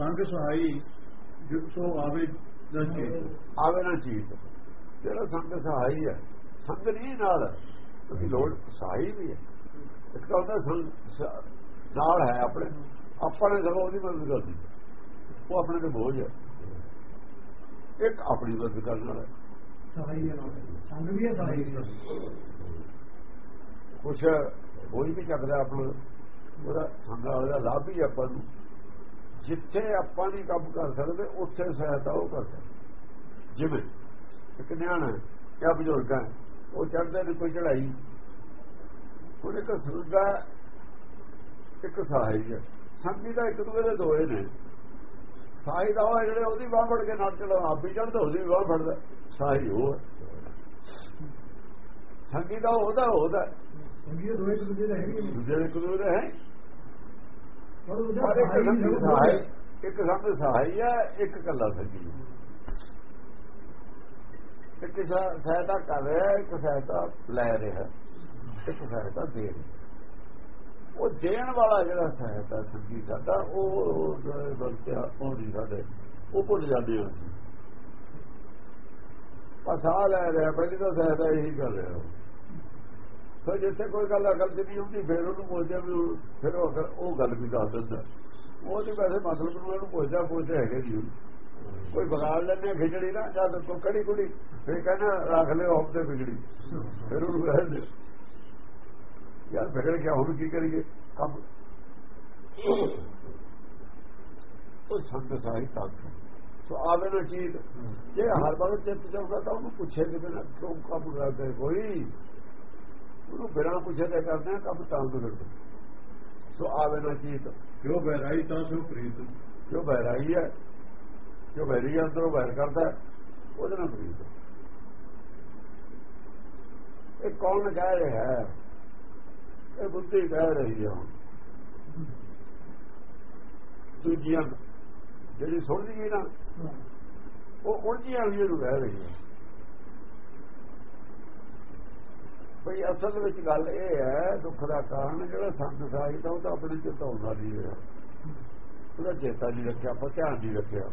ਸੰਗ ਸਹਾਈ ਸੋ ਆਵੇ ਨਾ ਚੇਤ। ਆਵੇ ਨਾ ਚੀਤ। ਜਿਹੜਾ ਸੰਗ ਸਹਾਈ ਹੈ ਸੰਗ ਨਹੀਂ ਨਾਲ ਉਹਦੀ ਲੋੜ ਸਹਾਈ ਵੀ ਹੈ। ਇਸ ਦਾ ਉਹਦਾ ਸੰਗ ਨਾਲ ਹੈ ਆਪਣੇ ਆਪਾਂ ਨੇ ਸਗੋਂ ਉਹਦੀ ਮਦਦ ਕਰਦੀ ਉਹ ਆਪਣੇ ਤੇ ਬੋਝ ਹੈ। ਇੱਕ ਆਪਣੀ ਮਦਦ ਕਰਨ ਵਾਲਾ ਸਹਾਈ ਹੈ ਸੰਗ ਵੀ ਹੈ ਸਹਾਈ ਕੁਛ ਬੋਝ ਵੀ ਚੱਕਦਾ ਆਪਣਾ। ਉਹਦਾ ਸੰਗ ਵਾਲਾ ਲਾਭ ਵੀ ਆਪਾਂ ਨੂੰ। ਜਿੱਥੇ ਆਪਾਂ ਨਹੀਂ ਕੰਮ ਕਰ ਸਕਦੇ ਉੱਥੇ ਸਹਾਇਤਾ ਉਹ ਕਰਦਾ ਜਿਵੇਂ ਇੱਕ ਨਿਆਣਾ ਜਾਂ ਬਜ਼ੁਰਗ ਹੈ ਉਹ ਚੜਦੇ ਨੇ ਕੋਈ ਚੜਾਈ ਉਹ ਇੱਕ ਸੁਰਗਾ ਇੱਕ ਸਹਾਈ ਹੈ। ਸੰਗੀ ਦਾ ਇੱਕ ਦੂਜੇ ਦੇ ਦੋਏ ਨੇ। ਸਾਈ ਦਾ ਉਹ ਜਿਹੜੇ ਉਹਦੀ ਬਾਹ ਫੜ ਕੇ ਨਾਲ ਚੜਾ ਆਪ ਵੀ ਚੜਦਾ ਉਹਦੀ ਬਾਹ ਫੜਦਾ। ਸਾਈ ਉਹ ਸੰਗੀ ਦਾ ਉਹਦਾ ਉਹਦਾ। ਸੰਗੀ ਦੇ ਦੋਏ ਦੂਜੇ ਦੇ ਦੂਜੇ ਦੇ ਇੱਕ ਦੂਜੇ ਦੇ ਹੈ। ਪਰ ਉਹਦਾ ਇੱਕ ਵੀ ਸਹਾਈ। ਇੱਕ ਸੰਗ ਸਹਾਈ ਹੈ ਇੱਕ ਕੱਲਾ ਸੰਗੀ ਇੱਕ ਸਹਾ- ਸਹਾਇਤਾ ਕਰ ਰਿਹਾ ਇੱਕ ਸਹਾਇਤਾ ਲੈ ਰਿਹਾ ਇੱਕ ਸਹਾਇਤਾ ਦੇ ਰਿਹਾ ਉਹ ਦੇਣ ਵਾਲਾ ਜਿਹੜਾ ਸਹਾਇਤਾ ਸੰਗੀ ਸਾਡਾ ਉਹ ਬਲਕਿਆ ਉਹ ਨਹੀਂ ਸਾਡੇ ਉਹ ਭੁੱਲ ਜਾਂਦੇ ਹਾਂ ਅਸੀਂ ਆ ਲੈ ਰਿਹਾ ਪਹਿਲੀ ਤਾਂ ਸਹਾਇਤਾ ਇਹੀ ਕਰ ਰਿਹਾ। ਫਿਰ ਜਿੱਥੇ ਕੋਈ ਗੱਲ ਅਕਲ ਚ ਨਹੀਂ ਹੁੰਦੀ, ਫਿਰ ਉਹਨੂੰ ਪੁੱਛਦੇ ਵੀ ਫਿਰ ਉਹ ਅਕਲ- ਉਹ ਗੱਲ ਵੀ ਦੱਸ ਦਿੰਦਾ। ਉਹ ਵੈਸੇ ਮਤਲਬ ਨੂੰ ਉਹਨੂੰ ਪੁੱਛਦਾ, ਪੁੱਛਦੇ ਹੈਗੇ ਜੀ। ਕੋਈ ਬਗਾੜ ਲੈਣੇ ਖਿਚੜੀ ਨਾ, ਜਾਂ ਕੋ ਕੜੀ ਕੁੜੀ, ਫਿਰ ਕਹਿੰਦਾ, ਰੱਖ ਲਿਓ ਹਫ਼ਤੇ ਵਿਗੜੀ ਫਿਰ ਉਹਨੂੰ ਕਹਿੰਦੇ ਯਾਰ ਵਿਗੜ ਗਿਆ, ਹੁਣ ਕੀ ਕਰੀਏ? ਕੰਮ। ਉਹ ਸੰਤ ਸਾਈ ਤੱਕ। ਸੋ ਆਵੇ ਨਾ ਚੀਜ਼ ਜੇ ਹਰ ਵਾਰ ਚਿੱਤ ਜਾਊਗਾ ਤਾਂ ਉਹਨੂੰ ਪੁੱਛੇ ਕਿ ਬਿਨਾਂ ਕਿਉਂ ਕੰਮ ਕਰਦੇ ਕੋਈ? ਉਹਨੂੰ ਬਿਨਾਂ ਪੁੱਛੇ ਤੇ ਕਰਦੇ ਆ ਕੰਮ ਤਾਂ ਬਿਗੜਦਾ ਸੋ ਆਵੇ ਨਾ ਚੀਜ਼ ਕਿਉ ਬਹਿਰਾਈ ਤਾਂ ਸੋ ਪ੍ਰੀਤ ਜੋ ਬਹਿਰਾਈ ਹੈ ਜੋ ਬਹਿਰੀ ਅੰਦਰੋਂ ਬਹਿਰ ਕਰਦਾ ਉਹਦੇ ਨਾਲ ਪ੍ਰੀਤ। ਇਹ ਕੌਣ ਕਹਿ ਰਿਹਾ ਹੈ ਇਹ ਬੁੱਧੀ ਕਹਿ ਰਹੀ ਹੈ। ਦੂਜੀਆਂ ਜਿਹੜੀ ਸੁਣਦੀ ਗਈ ਨਾ। ਉਹ ਉਲਝੀਆਂ ਹੋਈਆਂ ਨੂੰ ਕਹਿ ਰਹੀ ਹੈ ਭਈ ਅਸਲ ਵਿੱਚ ਗੱਲ ਇਹ ਹੈ, ਦੁੱਖ ਦਾ ਕਾਰਨ ਜਿਹੜਾ ਸੰਤ ਸਾਹਿਤ ਦਾ, ਉਹ ਤਾਂ ਆਪਣੇ ਚਿੱਤ ਆਉਂਦਾ ਨਹੀਂ ਰਿਹਾ। ਉਹਦਾ ਚੇਤਾ ਨਹੀਂ ਰੱਖਿਆ, ਆਪਾਂ ਧਿਆਨ ਨਹੀਂ ਰੱਖਿਆ।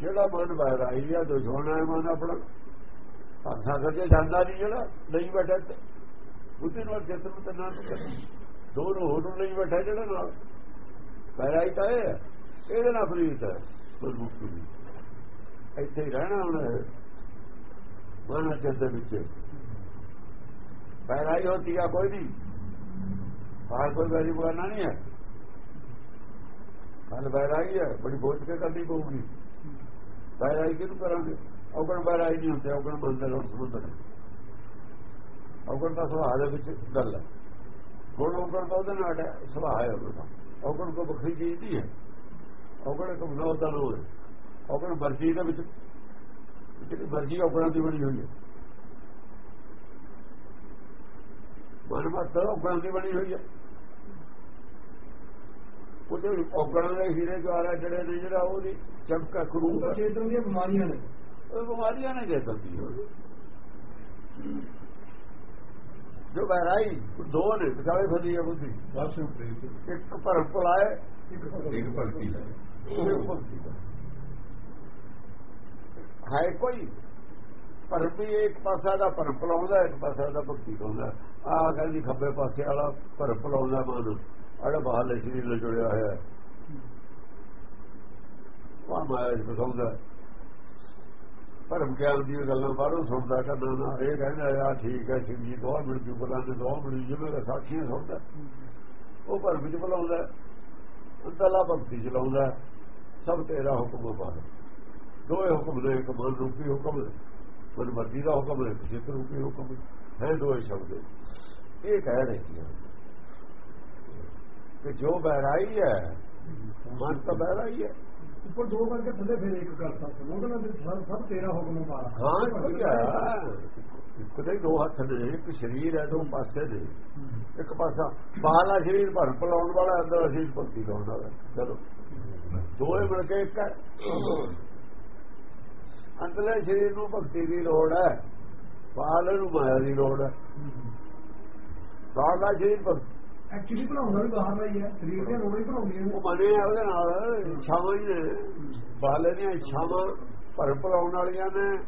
ਜਿਹੜਾ ਮਨ ਬਾਹਰ ਆਈ ਦੁਸ਼ਮਣ ਹੈ, ਮਨ ਆਪਣਾ। ਭਾਸ਼ਾ ਕਰਕੇ ਜਾਂਦਾ ਨਹੀਂ ਜਿਹੜਾ, ਨਹੀਂ ਬੈਠਾ ਉਹਦੇ ਨਾਲ ਨੂੰ ਚਿੱਤ ਨੂੰ ਤਾਂ ਨਾ ਦੋ ਨੂੰ ਹੋਰ ਨੂੰ ਨਹੀਂ ਬੈਠਾ ਜਿਹੜਾ ਨਾਲ। ਬਾਹਰ ਆਈ ਤਾਂ ਇਹ ਹੈ, ਇਹਦੇ ਨਾਲ ਪ੍ਰੀਤ ਹੈ ਮਜ਼ਬੂਤੀ ਇੱਥੇ ਹੀ ਰਹਿਣਾ ਹੁਣ ਮਨ ਚਿੱਤ ਦੇ ਵਿੱਚ। ਬਹਿਰਾਈ ਹੋਤੀ ਆ, ਕੋਈ ਨਹੀਂ। ਬਾਹਰ ਕੋਈ ਬਹਿਰੀ ਬਗਾਨਾ ਨਹੀਂ ਹੈ। ਕੱਲ ਬਹਿਰਾਈ ਹੈ, ਬੜੀ ਬੋਝ ਕੇ ਕਰਨੀ ਪਊਗੀ। ਬਹਿਰਾਈ ਕਿਹਨੂੰ ਕਰਾਂਗੇ? ਔਗਣ ਬਹਿਰਾਈ ਨਹੀਂ ਹੁੰਦੇ, ਔਗਣ ਮੰਦਰ ਔਰ ਸਮੁੰਦਰ ਔਗਣ ਦਾ ਸੁਭਾਅ ਦੇ ਵਿੱਚ ਗੱਲ ਹੈ। ਗੁਣ ਔਗਣ ਦਾ ਉਹਦੇ ਨਾਲ ਸੁਭਾਅ ਹੈ ਉਹਦਾ ਔਗਣ ਕੋ ਵੱਖਰੀ ਚੀਜ਼ ਨਹੀਂ ਹੈ। ਔਗਣ ਇੱਕ ਬਨੋਦ ਦਾ ਲੋੜ ਹੈ। ਔਗਣ ਮਰਜ਼ੀ ਦੇ ਵਿੱਚ, ਜਿਹੜੀ ਮਰਜ਼ੀ ਔਗਣਾਂ ਦੀ ਬਣੀ ਹੋਈ ਹੈ। ਮਨ ਮਤ ਔਗਣਾਂ ਦੀ ਬਣੀ ਹੋਈ ਹੈ ਉਹਦੇ ਔਗਣਾਂ ਦੇ ਹੀਰੇ ਜਵਾਰਾ ਜਿਹੜੇ ਨੇ ਜਿਹੜਾ ਉਹਦੀ ਚਮਕਾ ਉਹ ਕਰੂਗਾ ਚੇਤਨ ਦੀਆਂ ਬਿਮਾਰੀਆਂ ਨੇ। ਉਹ ਬਿਮਾਰੀਆਂ ਨੇ ਦੇ ਦਿੰਦੀ ਜੋ ਬਹਿਰਾਈ ਦੋ ਨੇ ਵਿਚਾਲੇ ਫਸੀ ਹੈ ਬੁੱਧੀ। ਬਸ ਪ੍ਰੀਤ ਇੱਕ ਭਰਮ ਪਲਾਏ ਇੱਕ ਭਗਤੀ ਲੈ ਉਹ ਭਗਤੀ ਦਾ। ਹੈ ਕੋਈ ਭਰਮ ਵੀ ਇੱਕ ਪਾਸਾ ਦਾ ਭਰਮ ਪਲਾਉਂਦਾ ਇੱਕ ਪਾਸਾ ਦਾ ਭਗਤੀ ਲਾਉਂਦਾ ਆਹ ਕਹਿੰਦੀ ਖੱਬੇ ਪਾਸੇ ਵਾਲਾ ਭਰਮ ਪਲਾਉਂਦਾ ਮਨ। ਅੜਾ ਬਾਹਰਲੇ ਸਰੀਰ ਨਾਲ ਜੁੜਿਆ ਹੋਇਆ ਹੈ। ਉਹ ਮਾਇਆ ਚ ਫਸਾਉਂਦਾ ਭਰਮ ਗਿਆਨ ਦੀਆਂ ਗੱਲਾਂ ਬਾਹਰੋਂ ਸੁਣਦਾ ਕਰਨਾ ਨਾ, ਇਹ ਕਹਿੰਦਾ ਆ ਠੀਕ ਹੈ ਸ਼ਿਵ ਜੀ ਦੋਹਾਂ ਮਿੰਟ ਦੀ ਬਲਾਂ ਦੇ ਦੋ ਮਿੰਟ ਜਿਵੇਂ ਸਾਖੀਆਂ ਸੁਣਦਾ। ਉਹ ਭਰਮ ਚ ਬੁਲਾਉਂਦਾ ਅੰਦਰਲਾ ਭਗਤੀ ਚਲਾਉਂਦਾ। ਸਭ ਤੇਰਾ ਹੁਕਮ ਬਾਹਰ। ਦੋਏ ਹੁਕਮ ਨੇ ਇੱਕ ਮਨ ਰੂਪੀ ਹੁਕਮ ਹੈ ਮਰਜ਼ੀ ਦਾ ਹੁਕਮ ਹੈ ਚਿੱਤ ਰੂਪੀ ਹੁਕਮ ਹੈ ਹੈ ਦੋਏ ਸ਼ਬਦ। ਇਹ ਕਹਿ ਰਹੀ ਹੈ ਕਿ ਜੋ ਬਹਿਰਾਈ ਹੈ ਮਨ ਤਾਂ ਬਹਿਰਾਈ ਹੈ। ਉੱਪਰ ਦੋ ਕਰਕੇ ਥੱਲੇ ਫਿਰ ਇੱਕ ਕਰਤਾ ਕਹਿੰਦਾ ਵੀ ਸਭ- ਸਭ ਤੇਰਾ ਹੁਕਮ ਪਾਰਾ ਹਾਂ ਠੀਕ ਹੈ ਇੱਕ ਦੇ ਦੋ ਹੱਥ ਨੇ ਇੱਕ ਸਰੀਰ ਹੈ ਦੋ ਪਾਸੇ ਨੇ ਇੱਕ ਪਾਸਾ ਬਾਹਲਾ ਸਰੀਰ ਭਰ ਪਲਾਉਣ ਵਾਲਾ ਅੰਦਰ ਸਰੀਰ ਭਗਤੀ ਲਾਉਣ ਵਾਲਾ। ਚਲੋ। ਦੋਏ ਮਿਲ ਕੇ ਇੱਕ ਹੈ। ਅੰਦਰਲੇ ਸਰੀਰ ਨੂੰ ਭਗਤੀ ਦੀ ਲੋੜ ਹੈ। ਬਾਹਲੇ ਨੂੰ ਮਾਇਆ ਦੀ ਲੋੜ ਹੈ। ਬਾਹਲਾ ਸਰੀਰ ਭਗ- ਐਕਚੁਅਲੀ ਬਣਾਉਂਦਾ ਵੀ ਬਾਹਰ ਦਾ ਹੀ ਹੈ। ਸਰੀਰ ਲੋੜਾਂ ਹੀ ਬਣਾਉਂਦੀਆਂ ਨੇ ਉਹ ਮਨੇ ਆ ਉਹਦੇ ਨਾਲ। ਇੱਛਾਵਾਂ ਹੀ ਨੇ। ਬਾਲੇ ਦੀਆਂ ਇੱਛਾਵਾਂ ਭਰ ਭਰਾਉਣ ਵਾਲੀਆਂ ਨੇ।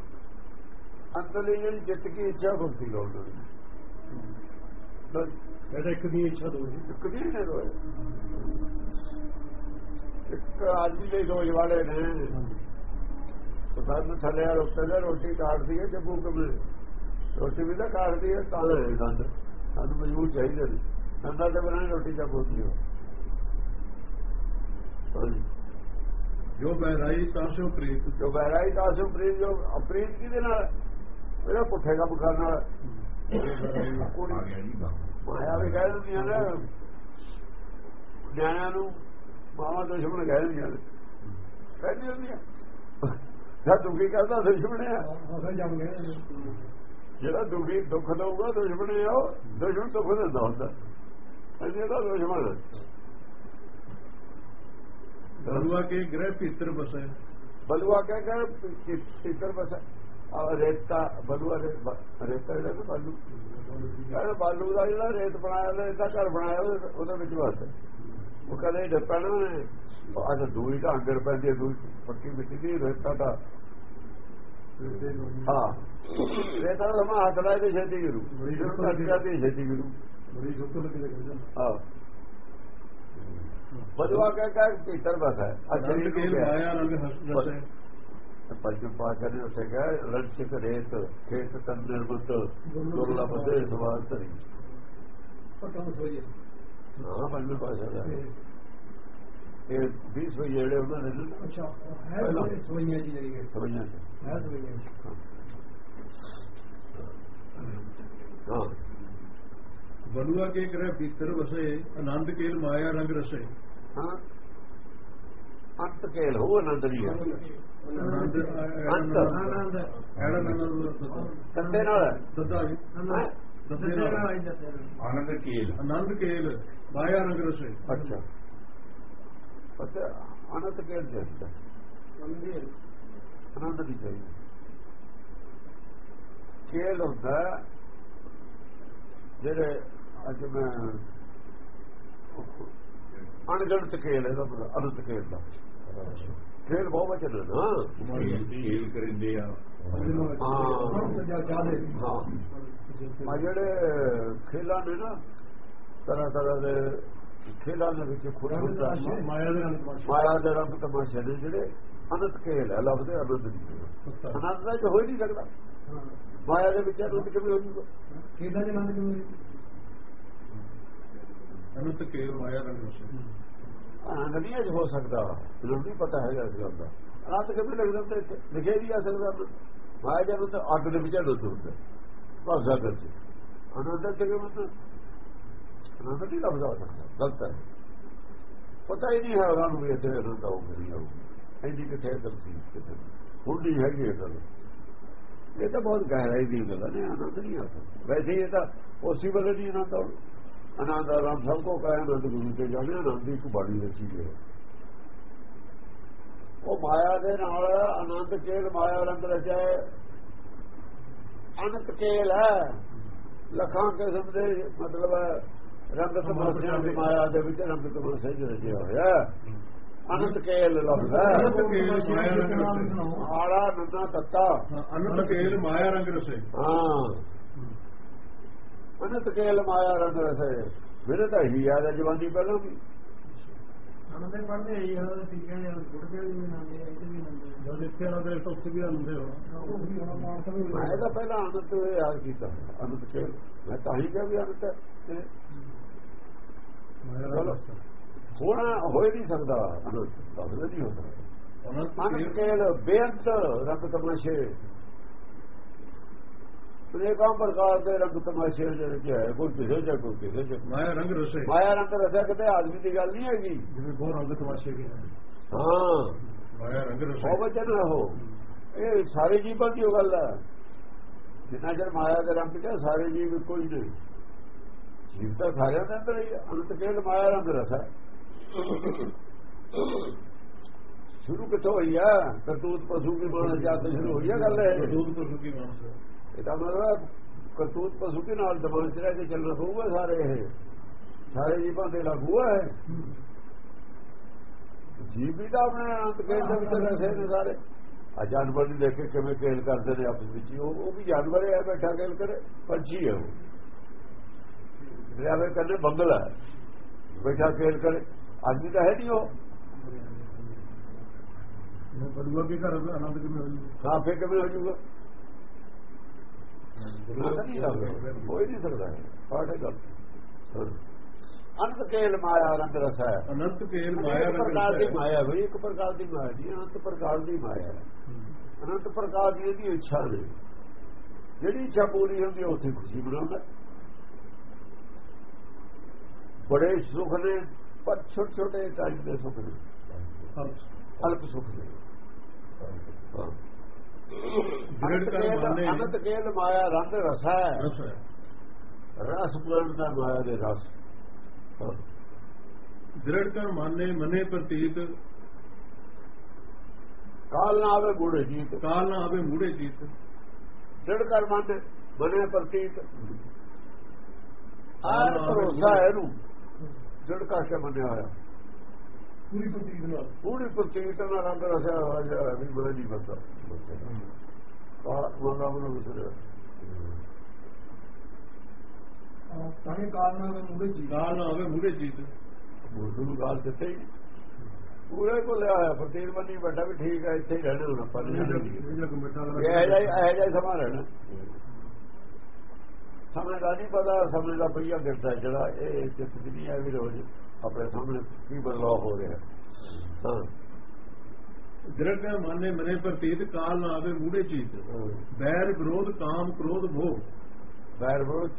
ਅੰਦਰਲੀ ਜਿਹੜੀ ਜਿੱਤ ਕੀ ਇੱਛਾ ਭਗਤੀ ਲਾਉਣ ਵਾਲੀ ਬਸ। ਇਹ ਤਾਂ ਇੱਕ ਦੀ ਇੱਛਾ ਦੋ ਇੱਕ ਨਹੀਂ ਨੇ ਰੋਏ ਇੱਕ ਆਦਮੀ ਲਈ ਰੋਜ਼ ਵਾਲੇ ਨੇ। ਤੁਹਾਨੂੰ ਥੱਲੇ ਆ ਰੋਟੀ ਦਾ ਰੋਟੀ ਕਾਟਦੀ ਹੈ ਜੱਬੂ ਕਮੇ ਰੋਟੀ ਵੀ ਤਾਂ ਕਾਟਦੀ ਹੈ ਤਾਂ ਹੈ ਦੰਦ ਸਾਨੂੰ ਮਜ਼ਬੂਤ ਚਾਹੀਦੇ ਨੇ ਦੰਦਾਂ ਦੇ ਬਿਨਾਂ ਰੋਟੀ ਦਾ ਬੋਤੀ ਹੋ ਜੋ ਬਹਿਰਾਈ ਤਾਸੋ ਪ੍ਰੀਤ। ਜੋ ਬਹਿਰਾਈ ਦਾ ਸੋ ਪ੍ਰੀਤ ਜੋ ਅਪਰੀਤ ਕਿਹਦੇ ਨਾਲ? ਇਹਦਾ ਪੁੱਠੇ ਕੰਮ ਕਰਨ ਨਾਲ। ਮਾਇਆ ਵੀ ਕਹਿ ਦਿੰਦੀਆਂ ਨੇ। ਨਿਆਣਿਆਂ ਨੂੰ ਮਾਵਾ ਦੁਸ਼ਮਣ ਕਹਿ ਦਿੰਦੀਆਂ ਨੇ। ਕਹਿੰਦੀ ਹੁੰਦੀਆਂ ਜਦ ਦੁਖੀ ਕਰਦਾ ਦੁਸ਼ਮਣ ਹੈ। ਫਿਰ ਜੰਮ ਗਏ ਜਿਹੜਾ ਦੁਖੀ ਦੁੱਖ ਦਊਗਾ ਦੁਸ਼ਮਣ ਹੈ ਉਹ। ਦੁਸ਼ਮਣ ਦੁੱਖ ਦਿੰਦਾ ਹੁੰਦਾ। ਇਹਦਾ ਦੁਸ਼ਮਣ ਹੈ। ਬਲੂਆ ਕੇ ਗ੍ਰਹਿ ਭੀਤਰ ਬਸੈ। ਬਲੂਆ ਕਹਿ ਕੇ ਪਿੱਤਰ ਬਸ। ਆ ਰੇਤਾ ਬਲੂਆ ਰੇਤਾ ਜਿਹੜਾ ਨਾ ਬਾਲੂ। ਬਾਲੂ ਦਾ ਜਿਹੜਾ ਰੇਤ ਬਣਾਇਆ ਰੇਤਾ ਘਰ ਬਣਾਇਆ ਉਹਦੇ- ਵਿੱਚ ਬਸ ਉਹ ਕਹਿੰਦੇ ਡੱਪਣਾ ਨੇ ਅਜਾ ਦੂਈ ਤਾਂ ਅੰਦਰ ਪੈਂਦੀ ਹੈ ਦੂਈ ਪੱਕੀ ਮਿੱਟੀ ਦੀ ਰੇਤਾ ਦਾ ਹਾਂ। ਰੇਤਾ ਦਾ ਮੈਂ ਹੱਥ ਲਾਏ ਤੇ ਛੇਤੀ ਗਿਰੂ ਬੜੀ ਜੁਰਤ ਕਰਦੀ ਛੇਤੀ ਗਿਰੂ ਬੜੀ ਸੁੱਤ ਲੱਗੀ ਲੱਗੀ ਹਾਂ। ਬਲੂਆ ਕਹਿ ਕੇ ਪਿੱਤਰ ਬਸ ਹੈ। ਕੇਲ ਨੂੰ ਮਾਇਆ ਰੰਗ ਹਸ- ਰਸੈ ਪੰਜਮ ਪਾਸ਼ਾ ਨੇ ਉੱਥੇ ਕਿਹਾ ਲੰਚਕ ਰੇਤ ਖੇਤ ਤਨ ਨਿਰਮਤ ਦੁਰਲਭ ਦੇ ਸਵਾਰ ਤਰੀ ਪਟਾਂ ਸੋਈਏ ਹਾਂ ਪੰਜਮ ਪਾਸ਼ਾ ਦਾ। ਇਹ 20 ਵਜੇ ਜਿਹੜੇ ਉਹਨਾਂ ਨੇ ਅੱਛਾ ਹੈ ਸੋਈ- ਸੋਈਆਂ ਜੀ ਜਿਹੜੀ ਹੈ। ਸਮਝਿਆ ਸੀ ਹੈ ਸੋਈਆਂ ਹਾਂ। ਬਲੂਆ ਕੇ ਗ੍ਰਹਿ ਭੀਤਰ ਬਸੈ ਆਨੰਦ ਕੇਲ ਮਾਇਆ ਰੰਗ ਰਸੈ। ਹਾਂ। ਅੰਤ ਕੇਲ ਹੋ ਆਨੰਦ ਨਹੀਂ ਹੈ ਆਨੰਦ। ਅੰਤ। ਆਨੰਦ। ਐੜਾ ਨੰਦ ਕੰਦੇ ਨਾਲ। ਦਦਾ ਜੀ। ਆਨੰਦ ਕੀਲ ਆਨੰਦ ਕੇਲ ਮਾਇਆ ਰੰਗ ਰਸੈ ਅੱਛਾ ਪਤਾ ਅਨੰਤ ਕੇਲ ਚਾਹੀਦਾ ਆਨੰਦ ਨਹੀਂ ਚਾਹੀਦਾ ਕੇਲ ਹੁੰਦਾ ਜਿਹੜੇ ਅੱਜ ਮੈਂ ਅਣਗਿਣਤ ਕੇਲ ਇਹਦਾ ਮਤਲਬ ਅਨੰਤ ਕੇਲ ਦਾ ਕੇਲ ਬਹੁਤ ਵਚਨ ਹੈ ਨਾ ਕੀਲ ਕਰਿੰਦੇ ਆ ਹਾਂ ਹਾਂ ਆ ਜਿਹੜੇ ਖੇਲਾਂ ਨੇ ਨਾ ਤਰ੍ਹਾਂ ਤਰ੍ਹਾਂ ਦੇ ਖੇਲਾਂ ਦੇ ਵਿੱਚ ਖੁਦ ਹੁੰਦਾ ਮਾਇਆ ਦੇ ਰੰਗ ਮਾਇਆ ਦੇ ਰੰਗ ਤਮਾਸ਼ੇ ਨੇ ਜਿਹੜੇ ਅਨੰਤ ਖੇਲ ਹੈ ਲਫ਼ਜ਼ ਅਨੰਤ ਨਹੀਂ ਅਨੰਤ ਦਾ ਹੋ ਹੀ ਨਹੀਂ ਸਕਦਾ। ਮਾਇਆ ਦੇ ਵਿੱਚ ਅਨੰਤ ਕਿਵੇਂ ਹੋ ਜੂਗਾ ਖੇਡਾਂ ਦੇ ਕਿਵੇਂ ਅਨੰਤ ਕੇਲ ਮਾਇਆ ਰੰਗ ਆਨੰਦ ਨਹੀਂ ਅਜ ਹੋ ਸਕਦਾ। ਮੈਨੂੰ ਨਹੀਂ ਪਤਾ ਹੈਗਾ ਇਸ ਗੱਲ ਦਾ। ਅਨੰਤ ਕਿਵੇਂ ਲੱਗਦਾ ਤੇ ਇੱਥੇ ਲਿਖਿਆ ਨਹੀਂ ਆ ਸਕਦਾ। ਮਾਇਆ ਦੇ ਵਿੱਚ ਅੱਗ ਦੇ ਵਿੱਚ ਅਨੰਤ ਹੁੰਦਾ। ਭਾਵ ਕਰ ਚ ਅਨੰਦ ਤੇ ਕਿਵੇਂ ਅਨੰਦ ਨਹੀਂ ਲਫ਼ਜ਼ ਆ ਸਕਦਾ। ਗਲਤ ਹੈ। ਪਤਾ ਹੀ ਨਹੀਂ ਹੈ ਉਹਨਾਂ ਨੂੰ ਵੀ ਇੱਥੇ ਅਨੰਦ ਆਊਗਾ ਨਹੀਂ ਆਊਗਾ ਇੰਨੀ ਕਿੱਥੇ ਗੱਲ ਸੀ ਕਿਸੇ ਹੁਣ ਨਹੀਂ ਹੈਗੀ ਇਹ ਗੱਲ। ਇਹ ਤਾਂ ਬਹੁਤ ਗਹਿਰਾਈ ਦੀ ਗੱਲ ਹੈ ਆਨੰਦ ਨਹੀਂ ਆ ਸਕਦਾ। ਵੈਸੇ ਇਹ ਤਾਂ ਉਸੇ ਵੇਲੇ ਨਹੀਂ ਆਨੰਦ ਆਉਣਾ ਆਨੰਦ ਆਰਾਮ ਸਭ ਕੋ ਕਹੇ ਆਨੰਦ ਗੁਰੂ ਤੇ ਜਾਣੇ ਆਨੰਦ ਦੀ ਇੱਕ ਬੜੀ ਰਚੀ ਹੈ ਉਹ ਮਾਇਆ ਦੇ ਨਾਲ ਆਨੰਦ ਕੇਲ ਮਾਇਆ ਰੰਗ ਰਚਾਏ ਅਨੰਤ ਕੇਲ ਹੈ। ਲਖਾਂ ਕਿਸਮ ਦੇ ਮਤਲਬ ਹੈ ਰੰਗ ਤਮਾਸ਼ਿਆਂ ਦੀ ਮਾਇਆ ਦੇ ਵਿੱਚ ਰੰਗ ਤਮਾਸ਼ੇ ਚ ਰਚਿਆ ਹੋਇਆ ਹੈ। ਅਨੰਤ ਕੇਲ ਲਫ਼ਜ਼ ਹੈ। ਅਨੰਤ ਕੇਲ ਮਾਇਆ ਰੰਗ ਰਸੈ ਆੜਾ ਨੰਨਾ ਤੱਤਾ। ਹਾਂ, ਅਨੰਤ ਕੇਲ ਮਾਇਆ ਰੰਗ ਰਸੈ ਹਾਂ। ਅਨੰਤ ਕੇਲ ਮਾਇਆ ਰੰਗ ਰਸੇ ਮੇਰੇ ਤਾਂ ਇਹੀ ਯਾਦ ਹੈ ਜਵਾਨੀ ਪਹਿਲਾਂ ਵੀ। ਆਨੰਦ ਪੜਦੇ ਟੀਕਾਂ ਵੀ ਇੱਥੇ ਵੀ ਉੱਥੇ ਵੀ ਹੋ। ਮੈਂ ਤਾਂ ਪਹਿਲਾਂ ਯਾਦ ਕੀਤਾ ਅਨੰਤ ਕੇਲ ਮੈਂ ਤਾਂ ਹੀ ਕਿਹਾ ਵੀ ਅਨੰਤ ਹੈ। ਤੇ ਚਲੋ। ਹੋਣਾ ਹੋ ਹੀ ਨਹੀਂ ਸਕਦਾ ਤਾਂ ਨਹੀਂ ਹੋ ਸਕਦਾ ਅਨੰਤ ਅਨੰਤ ਕੇਲ ਬੇਅੰਤ ਰੰਗ ਤਮਾਸ਼ੇ। ਅਨੇਕਾਂ ਪ੍ਰਕਾਰ ਦੇ ਰੰਗ ਤਮਾਸ਼ੇ ਜਿਹੜੇ ਚ ਹੈ ਕੋਈ ਕਿਸੇ ਚ ਕੋਈ ਕਿਸੇ ਚ ਮਾਇਆ ਰੰਗ ਰਸੈ। ਮਾਇਆ ਰੰਗ ਰਸਿਆ ਕਿਤੇ ਆਦਮੀ ਦੀ ਗੱਲ ਨਹੀਂ ਹੈਗੀ। ਜਿਵੇਂ ਬਹੁਤ ਰੰਗ ਤਮਾਸ਼ੇ ਹਨ। ਹਾਂ। ਮਾਇਆ ਰੰਗ ਰਸੈ। ਉਹ ਬਚਨ ਹੈ ਉਹ। ਇਹ ਸਾਰੇ ਜੀਵਾਂ ਦੀ ਉਹ ਗੱਲ ਹੈ। ਜਿੰਨਾ ਚਿਰ ਮਾਇਆ ਦੇ ਰੰਗ ਚ ਹੈ, ਸਾਰੇ ਜੀਵ ਇੱਕੋ ਹੀ ਨੇ। ਜੀਵ ਤਾਂ ਸਾਰਿਆਂ ਦੇ ਅੰਦਰ ਹੀ ਹੈ। ਅਨੰਤ ਕੇਲ ਮਾਇਆ ਰੰਗ ਰਸ ਹੈ। ਸ਼ੁਰੂ ਕਿੱਥੋਂ ਹੋਈ ਹੈ? ਕਰਤੂਤ ਪਸ਼ੂ ਕੀ ਬਣ ਜਾਤ ਸ਼ੁਰੂ ਹੋਈ ਹੈ ਗੱਲ ਇਹ। ਦੂਧ ਪਸ਼ੂ ਕੀ ਮਾਨਸ ਇਹ ਤਾਂ ਮਤਲਬ ਕਰਤੂਤ ਪਸ਼ੂ ਕੇ ਨਾਲ ਦਬਾਨ ਚ ਰਹਿ ਕੇ ਚੱਲਣਾ ਪਊਗਾ ਸਾਰੇ ਇਹ। ਸਾਰੇ ਜੀਵਾਂ ਤੇ ਲਾਗੂ ਹੈ। ਜੀਵ ਵੀ ਤਾਂ ਆਪਣੇ ਅਨੰਤ ਕੇਲ ਦੇ ਵਿੱਚ ਰਸੇ ਨੇ ਸਾਰੇ। ਆ ਜਾਨਵਰ ਨੂੰ ਦੇਖ ਕੇ ਕਿਵੇਂ ਕੇਲ ਕਰਦੇ ਨੇ ਆਪਸ ਵਿੱਚ। ਉਹ ਉਹ ਵੀ ਜਾਨਵਰ ਹੈ ਬੈਠਾ ਕੇਲ ਕਰੇ ਪੰਛੀ ਹੈ ਉਹ। ਰਿਆਵੇ ਕਰਨੇ ਬੰਗਲਾ ਹੈ ਬੈਠਾ ਕੇਲ ਕਰੇ। ਆਦਮੀ ਤਾਂ ਹੈ ਨਹੀਂ ਉਹ। ਬਲੂਆ ਕੇ ਘਰ ਆਨੰਦ ਕਿਵੇਂ ਹੋ ਜੂ ਕਾਫੇ ਕਿਵੇਂ ਹੋ ਜਾਊਗਾ? ਨਾ ਨਹੀਂ ਲੱਗਦਾ ਕੋਈ ਨਹੀਂ ਸਕਦਾ ਪਾਠ ਗੱਲ ਅੰਤ ਕੇਲ ਮਾਇਆ ਰੰਗ ਰਸ ਹੈ ਅਨੰਤ ਕੇਲ ਮਾਇਆ ਇੱਕ ਪ੍ਰਕਾਰ ਦੀ ਮਾਇਆ ਬਈ ਇੱਕ ਪ੍ਰਕਾਰ ਦੀ ਮਾਇਆ ਨਹੀਂ ਅਨੰਤ ਪ੍ਰਕਾਰ ਦੀ ਮਾਇਆ ਅਨੰਤ ਪ੍ਰਕਾਰ ਦੀ ਇਹਦੀ ਇੱਛਾ ਨੇ ਜਿਹੜੀ ਇੱਛਾ ਪੂਰੀ ਹੁੰਦੀ ਹੈ ਉੱਥੇ ਖੁਸ਼ੀ ਮਨਾਉਂਦਾ ਬੜੇ ਸੁਖ ਨੇ ਪਰ ਛੋਟੇ ਛੋਟੇ ਟਾਈਮ ਦੇ ਸੁਖ ਨੇ ਅਲਪ ਸੁਖ ਨੇ ਅਨੰਤ ਕੇਲ ਮਾਇਆ ਰੰਗ ਰਸ ਹੈ। ਰਸ ਪੂਰਨ ਦਾ ਮਾਇਆ ਦੇ ਰਸ। ਦ੍ਰਿੜ ਕਰ ਮੰਨੇ ਮਨੇ ਪ੍ਰਤੀਤ। ਕਾਲ ਨਾ ਆਵੇ ਗੁੜੇ ਜੀਤ। ਕਾਲ ਨਾ ਆਵੇ ਮੂੜੇ ਜੀਤ। ਜੜ ਕਰ ਮੰਨ ਬਨੇ ਪ੍ਰਤੀਤ। ਆਰ ਭਰੋਸਾ ਹੈ ਇਹਨੂੰ। ਜੜ ਕਾ ਕੇ ਮੰਨਿਆ ਹੋਇਆ। ਪੂਰੀ ਪ੍ਰਤੀਕ ਨਾਲ। ਪੂਰੀ ਪ੍ਰਤੀਤ ਨਾਲ ਰੰਗ ਰਸਿਆ ਹੋਇਆ ਜਿਹੜਾ ਵੀ ਬੜਾ ਨਹੀਂ ਬੰਦਾ ਆ ਮਨ ਨੂੰ ਵਿਸਰਿਆ। ਤਾਂ ਹੀ ਕਾਰਨ ਨਾਲ ਮੂਰੇ ਜੀ ਕਾਲ ਨਾ ਆਵੇ ਮੂੜੇ ਜੀਤ ਮੁਰਦੂ ਨੂੰ ਗਾਲ ਦਿੱਤੇ। ਹੀ ਪੂਰੇ ਕੋ ਲਿਆ ਹੋਇਆ ਪ੍ਰਤੀਤ ਬੰਨੀ ਬੈਠਾ ਵੀ ਠੀਕ ਹੈ ਇੱਥੇ ਹੀ ਰਹਿਣਾ ਹੁਣ ਆਪਾਂ ਨੇ ਇਹ ਜਾਈ ਇਹ ਜਾਈ ਸਮਾਂ ਰਹਿਣਾ। ਸਮੇਂ ਦਾ ਨਹੀਂ ਪਤਾ ਸਮੇਂ ਦਾ ਪਈਆ ਗਿਰਦਾ ਜਿਹੜਾ ਇਹ ਚਿੱਤ ਚ ਨਹੀਂ ਆ ਵੀ ਰੋਜ਼। ਆਪਣੇ ਸਾਹਮਣੇ ਕੀ ਬਦਲਾਅ ਹੋ ਰਿਹਾ। ਹਾਂ। ਦ੍ਰਿੜ ਮੰਨੇ ਮਨੇ ਪ੍ਰਤੀਤ ਕਾਲ ਨਾ ਆਵੇ ਮੂੜੇ ਜੀਤ ਬੈਰ ਵਿਰੋਧ ਕਾਮ ਕ੍ਰੋਧ ਮੋਹ। ਬੈਰ ਵਿਰੋਧ।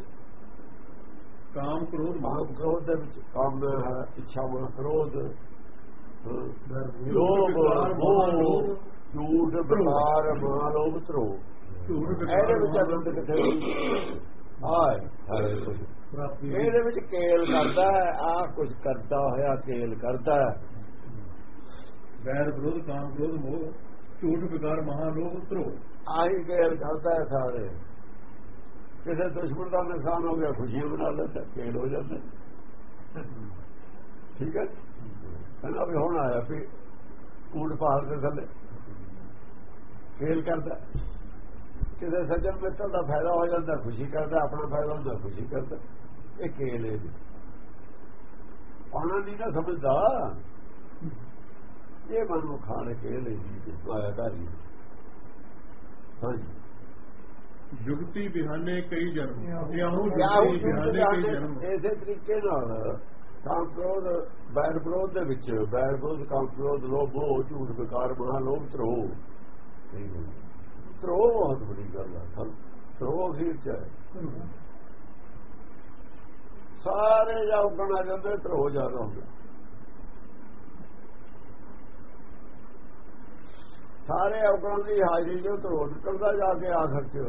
ਕਾਮ ਕ੍ਰੋਧ ਮੋਹ। ਕ੍ਰੋਧ ਦੇ ਵਿੱਚ ਕਾਮ ਹੈ ਇੱਛਾ ਮਨ ਕ੍ਰੋਧ ਲੋਭ, ਲੋਭ ਮੋਹ, ਝੂਠ ਬਕਾਰ ਮਾਨ ਲੋਭ ਧਰੋ ਝੂਠ ਇਹਦੇ ਵਿੱਚ ਅਨੰਦ ਕਿੱਥੇ ਆਏ। ਪ੍ਰਾਪਤੀ ਇਹਦੇ ਵਿੱਚ ਕੇਲ ਕਰਦਾ ਆ ਕੁਝ ਕਰਦਾ ਹੋਇਆ ਕੇਲ ਕਰਦਾ ਹੈ। ਬੈਰ ਵਿਰੋਧ ਕਾਮ ਕ੍ਰੋਧ ਮੋਹ ਝੂਠ ਵਿਕਾਰ ਮਹਾ ਲੋਭ ਧਰੋ ਆਹੀ ਕੇਲ ਕਰਦਾ ਹੈ ਸਾਰੇ। ਕਿਸੇ ਦੁਸ਼ਮਣ ਦਾ ਨੁਕਸਾਨ ਹੋ ਗਿਆ ਖੁਸ਼ੀ ਮਨਾ ਲੈਂਦਾ ਕੇਲ ਹੋ ਜਾਂਦਾ। ਠੀਕ ਹੈ? ਕਹਿੰਦਾ ਵੀ ਹੁਣ ਆਇਆ ਵੀ ਊੜ ਪਹਾੜ ਦੇ ਥੱਲੇ। ਕੇਲ ਕਰਦਾ। ਕਿਸੇ ਸੱਜਣ ਮਿੱਤਰ ਦਾ ਫਾਇਦਾ ਹੋ ਜਾਂਦਾ ਖੁਸ਼ੀ ਕਰਦਾ ਆਪਣਾ ਫਾਇਦਾ ਹੁੰਦਾ ਖੁਸ਼ੀ ਕਰਦਾ। ਇਹ ਕੇਲ ਹੈ ਆਣਾ ਨਹੀਂ ਨਾ ਸਮਝਦਾ ਇਹ ਮਨ ਨੂੰ ਖਾਣੇ ਕੇਲ ਜੀ ਆਇਆ ਧਾਰੀ ਹਾਂਜੀ। ਯੁਗਤੀ ਬਿਹਾਨੇ ਕਈ ਜਨਮ। ਯਾਹੂ ਵਿਆਹ ਯੁਗਤੀ ਬਿਹਾਨੇ ਕਈ ਜਨਮ। ਇਸੇ ਤਰੀਕੇ ਨਾਲ ਕਾਮ ਕ੍ਰੋਧ ਬੈਰ ਵਿਰੋਧ ਦੇ ਵਿੱਚ ਬੈਰ ਵਿਰੋਧ ਕਾਮ ਕ੍ਰੋਧ ਲੋਭ ਮੋਹ ਝੂਠ ਵਿਕਾਰ ਮਹਾ ਲੋਭ ਤਰੋ ਤਰੋ ਬਹੁਤ ਬੜੀ ਗੱਲ ਹੈ ਤਰੋ ਹੀ। ਚਾਹੇ ਸਾਰੇ ਜਾ ਉਗਣ ਆ ਜਾਂਦੇ ਤਰੋ ਜ਼ਿਆਦਾ ਹੁੰਦਾ। ਸਾਰੇ ਉਗਣ ਦੀ ਹਾਜ਼ਰੀ ਜੋ ਤਰੋ ਨਿਕਲਦਾ ਜਾ ਕੇ ਆਖਰ ਚ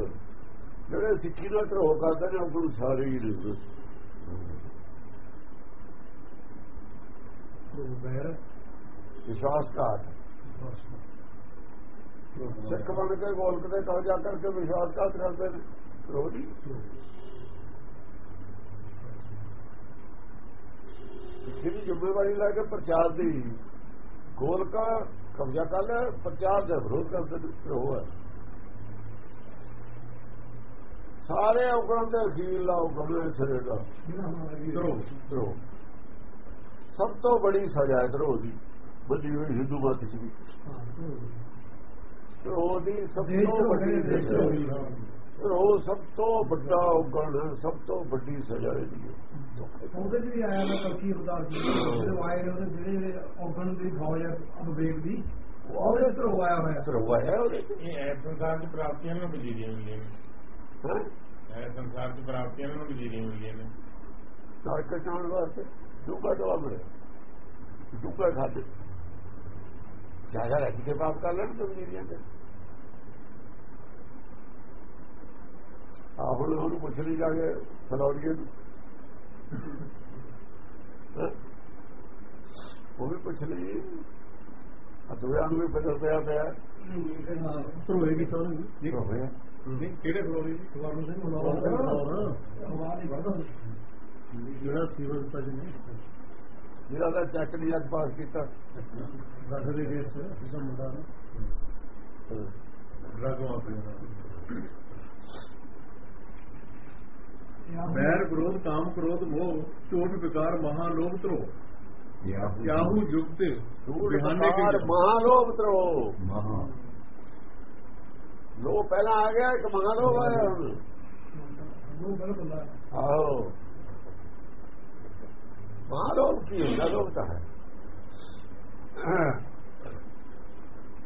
ਜਿਹੜੇ ਸਿੱਖੀ ਨਾਲ ਤਰੋ ਕਰਦੇ ਨੇ ਉਗਣ ਸਾਰੇ ਹੀ ਨੇ ਬੈਰ ਵਿਸ਼ਵਾਸਘਾਤ ਸਿੱਖ ਬਣ ਕੇ ਗੋਲਕ ਦੇ ਕਬਜ਼ਾ ਕਰਕੇ ਵਿਸ਼ਵਾਸਘਾਤ ਕਰਦੇ ਨੇ। ਰੋੜੀ ਸਿੱਖੀ ਦੀ ਜ਼ਿੰਮੇਵਾਰੀ ਲੈ ਕੇ ਪ੍ਰਚਾਰ ਦੀ ਗੋਲਕਾ ਕਬਜ਼ਾ ਕਰ ਲਿਆ ਪ੍ਰਚਾਰ ਦਾ ਵਿਰੋਧ ਕਰਦੇ ਉਹ ਹੈ। ਸਾਰੇ ਔਗਣ ਦੇ ਅਖੀਰ ਲਾ ਔਗਣ ਸਿਰੇ ਦਾ। ਧਰੋ ਸਭ ਤੋਂ ਬੜੀ ਸਜ਼ਾ ਹੈ ਧਰੋ ਦੀ ਵੱਡੀ ਹੋਈ ਹਿੰਦੂ ਮਤ ਚ ਵੀ ਧਰੋ ਦੀ ਸਭ ਤੋਂ ਵੱਡੀ ਸਜ਼ਾ ਹੈ। ਧਰੋ ਸਭ ਤੋਂ ਵੱਡਾ ਔਗਣ ਸਭ ਤੋਂ ਵੱਡੀ ਸਜ਼ਾ ਹੈ ਉਹਦੇ ਵੀ ਆਇਆ ਮੈਂ ਕਲਕੀ ਅਵਤਾਰ ਜੀ ਜਿਹੜੇ ਆਏ ਨੇ ਉਹਦੇ ਜਿਹੜੇ ਔਗਣ ਦੀ ਫੌਜ ਹੈ ਅਨੁਵੇਗ ਦੀ ਉਹਦੇ ਤੋਂ ਆਇਆ ਹੋਇਆ। ਧਰੋ ਹੈ ਉਹਦੇ? ਇਹ ਐ ਸੰਸਾਰ ਦੀ ਪ੍ਰਾਪਤੀਆਂ ਨੂੰ ਵਜੀਰੀਆਂ ਮਿਲੀਆਂ ਨੇ। ਹੈਂ? ਐ ਸੰਸਾਰ ਦੀ ਪ੍ਰਾਪਤੀਆਂ ਨੂੰ ਵਜੀਰੀਆਂ ਮਿਲੀਆਂ ਨੇ। ਨਰਕ ਚਾਉਣ ਵਾਸਤੇ ਡੂਬਾ ਡੋਆ ਮਰੇ। ਡੂਬਾ ਖਾਦੇ। ਜ਼ਿਆਦਾ ਰਹਿ ਕੇ ਪਾਪ ਕਰ ਲੈਣ ਤਾਂ ਆਹ ਹੁਣ ਉਹਨੂੰ ਪੁੱਛ ਲਈ ਜਾ ਕੇ ਫਲੋਰੀਏ ਨੂੰ? ਉਹ ਵੀ ਪੁੱਛ ਲਈ। ਅਤੋਇਆ ਨੂੰ ਵੀ ਬਦਲ ਪਿਆ ਪਿਆ। ਧਰੋਏ ਕੀ ਸੋਨ ਨਹੀਂ ਹੋਇਆ ਨਹੀਂ ਕਿਹੜੇ ਫਲੋਰੀ ਸਵਰਨ ਸਿੰਘ ਮਨੋਹਰ ਆਵਾਜ਼ ਨਹੀਂ ਵੱਧਦਾ ਜਿਹੜਾ ਸੀਵਰ ਪਜ ਨੇ ਜਿਹੜਾ ਦਾ ਚੈੱਕ ਨਹੀਂ ਅੱਜ ਪਾਸ ਕੀਤਾ। ਰੱਖ ਦੇ ਕੇਸ ਉਹਦਾ ਮੁੰਡਾ ਨਾ। ਡਰਗ ਮਾਫੀਆ ਬੈਰ ਵਿਰੋਧ ਕਾਮ ਕ੍ਰੋਧ ਮੋਹ ਝੂਠ ਵਿਕਾਰ ਮਹਾ ਲੋਭ ਧਰੋ ਯਾਹੂ ਜੁਗਤ ਬਿਹਾਨੇ ਕੇ ਜਨ। ਮਹਾਲੋਭ ਤਰੋ ਮਹਾ। ਲੋ ਪਹਿਲਾਂ ਆ ਗਿਆ ਇੱਕ ਮਹਾਲੋਭ ਆਇਆ ਹੁਣ। ਬੰਦਾ ਆਹੋ। ਮਹਾਲੋਭ ਕੀ ਹੁੰਦਾ? ਲੋਭ ਤਾਂ ਹੈ।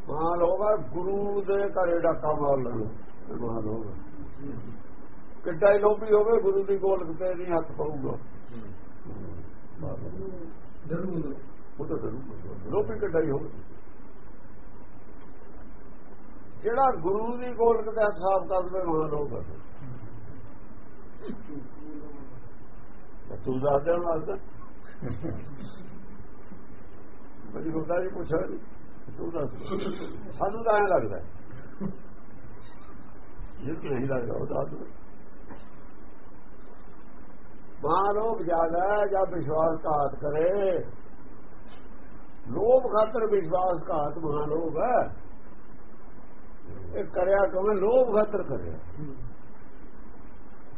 ਮਹਾਲੋਭ ਹੈ ਗੁਰੂ ਦੇ ਘਰੇ ਡਾਕਾ ਮਾਰ ਲੈਣਾ ਇਹ ਮਹਾਲੋਭ। ਹੈ। ਕਿੱਡਾ ਹੀ ਲੋਭੀ ਹੋਵੇ ਗੁਰੂ ਦੀ ਗੋਲਕ ਤੇ ਨਹੀਂ ਹੱਥ ਪਾਊਗਾ। ਜ਼ਰੂਰ। ਉਹ ਤਾਂ ਜ਼ਰੂਰ ਲੋਭੀ ਕਿੱਡਾ ਹੀ ਹੋਵੇ। ਜਿਹੜਾ ਗੁਰੂ ਦੀ ਗੋਲਕ ਤੇ ਹੱਥ ਸਾਫ਼ ਕਰ ਦਵੇ ਮਹਾਲੋਭ ਹੈ ਤੂੰ ਦੱਸ ਦੇ ਵਾਸਤੇ ਬੜੀ ਗੁਰਦਾ ਜੀ ਪੁੱਛਿਆ। ਤੂੰ ਦੱਸ ਸਾਨੂੰ ਤਾਂ ਐਂ ਲੱਗਦਾ। ਇਹ ਕਿ ਨਹੀਂ ਲੱਗਦਾ ਉਹ ਦੱਸ ਦੇ ਮਹਾਲੋਭ ਜ਼ਿਆਦਾ ਹੈ ਜਾਂ ਵਿਸ਼ਵਾਸਘਾਤ ਕਰੇ। ਲੋਭ ਖਾਤਰ ਵਿਸ਼ਵਾਸਘਾਤ ਮਹਾਲੋਭ ਹੈ। ਇਹ ਕਰਿਆ ਕਵੇਂ? ਲੋਭ ਖਾਤਰ ਕਰਿਆ।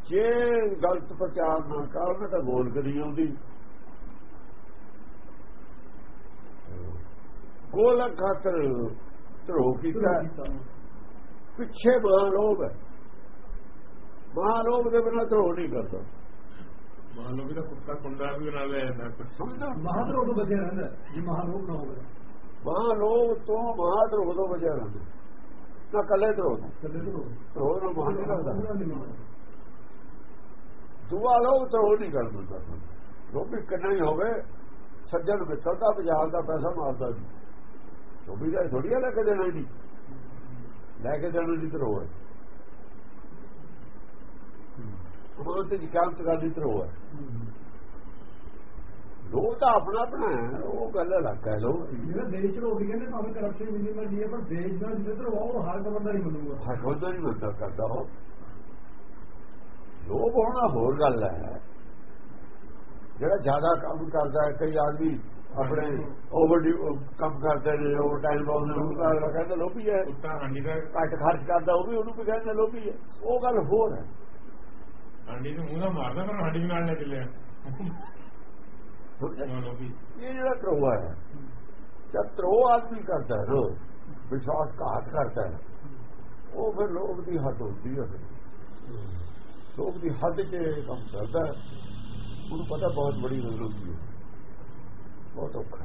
ਜੇ ਗਲਤ ਪ੍ਰਚਾਰ ਨਾ ਕਰਨ ਤਾਂ ਬੋਲ ਕਰੀ ਆਉਂਦੀ। ਗੋਲਕ ਖਾਤਰ ਧਰੋ ਕੀਤਾ। ਪਿੱਛੇ ਮਹਾਲੋਭ ਹੈ। ਮਹਾਲੋਭ ਦੇ ਬਿਨਾਂ ਧਰੋ ਨਹੀਂ ਕਰਦਾ। ਮੰਨ ਲਓ ਵੀ ਤਾਂ ਕੁੱਤਾ ਕੁੰਡਾ ਵੀ ਬਣਾ ਲਿਆ ਜਾਂਦਾ ਸਮਝਦਾ ਮਹਾਦਰੋਹ ਤੋਂ ਬਚਿਆ ਰਹਿੰਦਾ ਜੇ ਮਹਾਲੋਭ ਨਾ ਹੋਵੇ। ਮਹਾਲੋਭ ਤੋਂ ਮਹਾਧਰੋ ਤੋਂ ਬਚਿਆ ਰਹਿੰਦਾ ਨਾ ਕੱਲੇ ਤੋਂ ਕੱਲੇ ਤੋਂ। ਧਰੋ ਨੂੰ ਮਹਾਂ ਨਹੀਂ ਲੱਗਦਾ ਪੂਰਾ ਨਹੀਂ ਦੁਆ ਲੋਭ ਧਰੋ ਨਹੀਂ ਕਰ ਦਿੰਦਾ ਲੋਭੀ ਕਿੰਨਾ ਹੀ ਹੋਵੇ ਸੱਜਣ ਮਿੱਤਰ ਦਾ ਬਾਜ਼ਾਰ ਦਾ ਪੈਸਾ ਮਾਰਦਾ ਜੀ ਲੋਭੀ ਦਾ ਥੋੜੀ ਲੈ ਕੇ ਦੇਣਾ ਨਹੀਂ। ਲੈ ਕੇ ਦੇਣਾ ਨਹੀਂ ਧਰੋ ਹੈ ਉਹ ਤੇ ਜਿਕਾਂਤ ਕਰਦੀ ਧਰੋ ਹੈ। ਲੋਭ ਤਾਂ ਆਪਣਾ ਆਪਣਾ ਹੈ ਉਹ ਗੱਲ ਅਲੱਗ ਹੈ ਲੋਭ ਦੀ। ਜਿਹੜਾ ਦੇਸ਼ ਵੀ ਕਹਿੰਦੇ ਭਾਵੇਂ ਕਰਪਸ਼ਨ ਵੀ ਮਰਜ਼ੀ ਹੈ ਪਰ ਦੇਸ਼ ਦਾ ਜਿੱਧਰ ਉਹ ਹਰ ਬੰਦਾ ਨਹੀਂ ਮੰਨੂਗਾ। ਹਰਕੋਦਾ ਨਹੀਂ ਬੰਦਾ ਕਰਦਾ ਉਹ। ਲੋਭ ਹੋਣਾ ਹੋਰ ਗੱਲ ਹੈ। ਜਿਹੜਾ ਜ਼ਿਆਦਾ ਕੰਮ ਕਰਦਾ ਹੈ ਕਈ ਆਦਮੀ ਆਪਣੇ ਓਵਰ ਕੰਮ ਕਰਦੇ ਨੇ ਓਵਰ ਟਾਈਮ ਲਾਉਂਦੇ ਨੇ ਕਹਿੰਦਾ ਲੋਭੀ ਹੈ। ਦਾ ਘੱਟ ਖਰਚ ਕਰਦਾ ਉਹ ਵੀ ਉਹਨੂੰ ਵੀ ਕਹਿੰਦੇ ਲੋਭੀ ਹੈ। ਉਹ ਗੱਲ ਹੋਰ ਹੈ। ਹਾਂਡੀ ਨੂੰ ਮੂੰਹ ਮਾਰਦਾ ਪਰ ਹਾਂਡੀ ਨਾਲ ਲੈ ਚੱਲਿਆ। ਇਹ ਜਿਹੜਾ ਤਰੋਆ ਹੈ ਜਦ ਤਰੋ ਆਦਮੀ ਕਰਦਾ ਨਾ ਵਿਸ਼ਵਾਸ ਘਾਤ ਕਰਦਾ ਹੈ ਉਹ ਫਿਰ ਲੋਭ ਦੀ ਹੱਦ ਹੁੰਦੀ ਹੈ। ਲੋਭ ਦੀ ਹੱਦ 'ਚ ਕੰਮ ਕਰਦਾ ਉਹਨੂੰ ਪਤਾ ਬਹੁਤ ਬੜੀ ਗੱਲ ਹੁੰਦੀ ਹੈ। ਬਹੁਤ ਔਖਾ